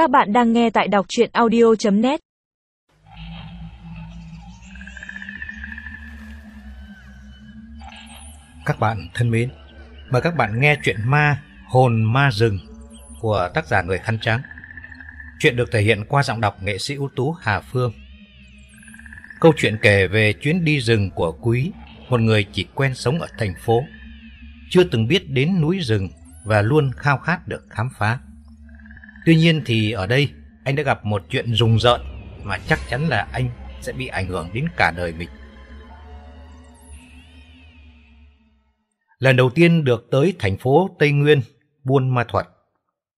Các bạn đang nghe tại đọc chuyện audio.net Các bạn thân mến, mời các bạn nghe chuyện ma Hồn Ma Rừng của tác giả Người Khăn Trắng. Chuyện được thể hiện qua giọng đọc nghệ sĩ ưu tú Hà Phương. Câu chuyện kể về chuyến đi rừng của Quý, một người chỉ quen sống ở thành phố, chưa từng biết đến núi rừng và luôn khao khát được khám phá. Tuy nhiên thì ở đây anh đã gặp một chuyện rùng rợn mà chắc chắn là anh sẽ bị ảnh hưởng đến cả đời mình. Lần đầu tiên được tới thành phố Tây Nguyên, Buôn Ma Thuật,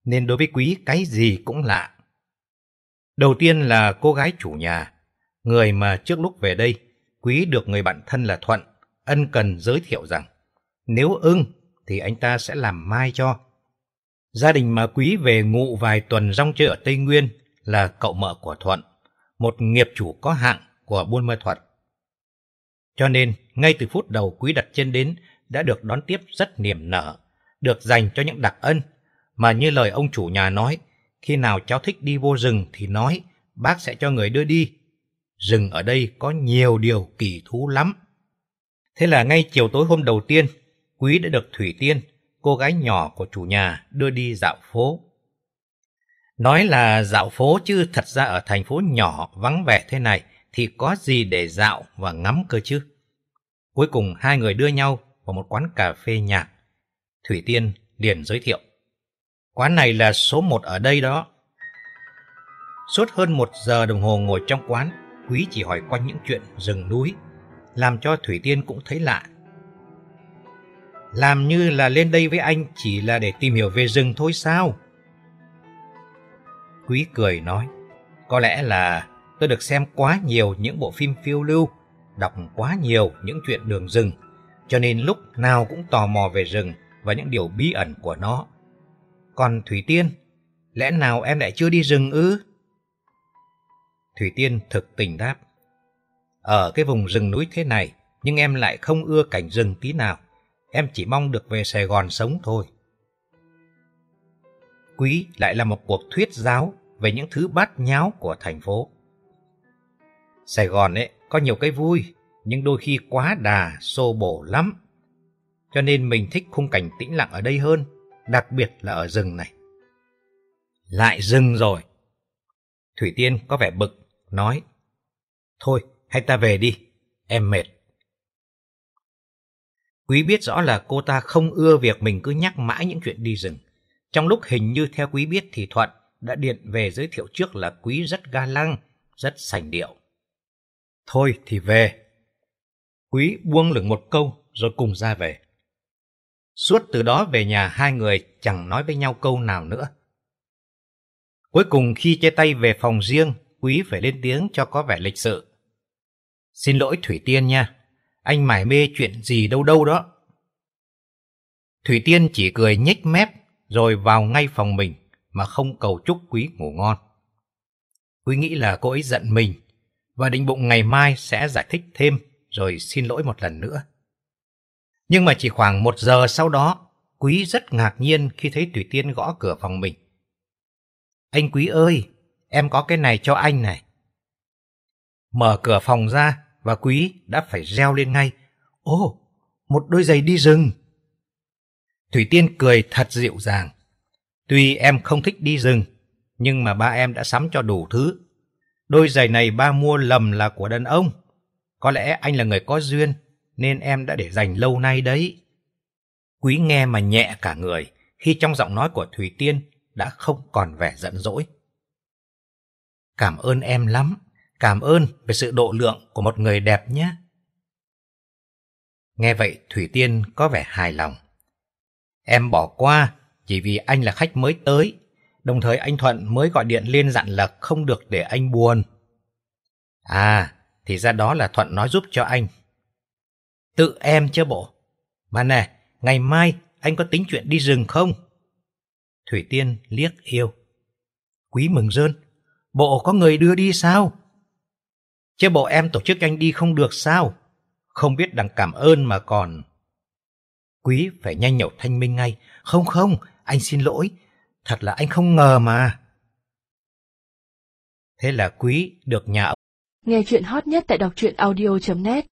nên đối với Quý cái gì cũng lạ. Đầu tiên là cô gái chủ nhà, người mà trước lúc về đây, Quý được người bạn thân là Thuận ân cần giới thiệu rằng nếu ưng thì anh ta sẽ làm mai cho. Gia đình mà Quý về ngụ vài tuần rong chơi ở Tây Nguyên là cậu mợ của Thuận, một nghiệp chủ có hạng của Buôn Ma Thuật. Cho nên, ngay từ phút đầu Quý đặt chân đến đã được đón tiếp rất niềm nở, được dành cho những đặc ân, mà như lời ông chủ nhà nói, khi nào cháu thích đi vô rừng thì nói, bác sẽ cho người đưa đi. Rừng ở đây có nhiều điều kỳ thú lắm. Thế là ngay chiều tối hôm đầu tiên, Quý đã được Thủy Tiên, cô gái nhỏ của chủ nhà, đưa đi dạo phố. Nói là dạo phố chứ thật ra ở thành phố nhỏ vắng vẻ thế này thì có gì để dạo và ngắm cơ chứ. Cuối cùng hai người đưa nhau vào một quán cà phê nhạc. Thủy Tiên liền giới thiệu. Quán này là số một ở đây đó. Suốt hơn một giờ đồng hồ ngồi trong quán, Quý chỉ hỏi quanh những chuyện rừng núi, làm cho Thủy Tiên cũng thấy lạ. Làm như là lên đây với anh chỉ là để tìm hiểu về rừng thôi sao? Quý cười nói, có lẽ là tôi được xem quá nhiều những bộ phim phiêu lưu, đọc quá nhiều những chuyện đường rừng, cho nên lúc nào cũng tò mò về rừng và những điều bí ẩn của nó. Còn Thủy Tiên, lẽ nào em lại chưa đi rừng ư? Thủy Tiên thực tình đáp, ở cái vùng rừng núi thế này, nhưng em lại không ưa cảnh rừng tí nào. Em chỉ mong được về Sài Gòn sống thôi. Quý lại là một cuộc thuyết giáo về những thứ bát nháo của thành phố. Sài Gòn ấy có nhiều cái vui, nhưng đôi khi quá đà, xô bổ lắm. Cho nên mình thích khung cảnh tĩnh lặng ở đây hơn, đặc biệt là ở rừng này. Lại rừng rồi. Thủy Tiên có vẻ bực, nói. Thôi, hay ta về đi, em mệt. Quý biết rõ là cô ta không ưa việc mình cứ nhắc mãi những chuyện đi rừng. Trong lúc hình như theo Quý biết thì Thuận đã điện về giới thiệu trước là Quý rất ga lăng, rất sành điệu. Thôi thì về. Quý buông lửng một câu rồi cùng ra về. Suốt từ đó về nhà hai người chẳng nói với nhau câu nào nữa. Cuối cùng khi chia tay về phòng riêng, Quý phải lên tiếng cho có vẻ lịch sự. Xin lỗi Thủy Tiên nha, anh mải mê chuyện gì đâu đâu đó. Thủy Tiên chỉ cười nhếch mép rồi vào ngay phòng mình mà không cầu chúc Quý ngủ ngon. Quý nghĩ là cô ấy giận mình và định bụng ngày mai sẽ giải thích thêm rồi xin lỗi một lần nữa. Nhưng mà chỉ khoảng một giờ sau đó, Quý rất ngạc nhiên khi thấy Thủy Tiên gõ cửa phòng mình. Anh Quý ơi, em có cái này cho anh này. Mở cửa phòng ra và Quý đã phải reo lên ngay. Ồ, một đôi giày đi rừng. Thủy Tiên cười thật dịu dàng. Tuy em không thích đi rừng, nhưng mà ba em đã sắm cho đủ thứ. Đôi giày này ba mua lầm là của đàn ông. Có lẽ anh là người có duyên, nên em đã để dành lâu nay đấy. Quý nghe mà nhẹ cả người, khi trong giọng nói của Thủy Tiên đã không còn vẻ giận dỗi. Cảm ơn em lắm, cảm ơn về sự độ lượng của một người đẹp nhé. Nghe vậy Thủy Tiên có vẻ hài lòng. Em bỏ qua chỉ vì anh là khách mới tới, đồng thời anh Thuận mới gọi điện lên dặn là không được để anh buồn. À, thì ra đó là Thuận nói giúp cho anh. Tự em chứ bộ. Mà nè, ngày mai anh có tính chuyện đi rừng không? Thủy Tiên liếc yêu. Quý mừng rơn, bộ có người đưa đi sao? Chứ bộ em tổ chức anh đi không được sao? Không biết đằng cảm ơn mà còn... Quý phải nhanh nhậu thanh minh ngay. Không không, anh xin lỗi. Thật là anh không ngờ mà. Thế là Quý được nhà Nghe chuyện hot nhất tại đọc truyện audio.net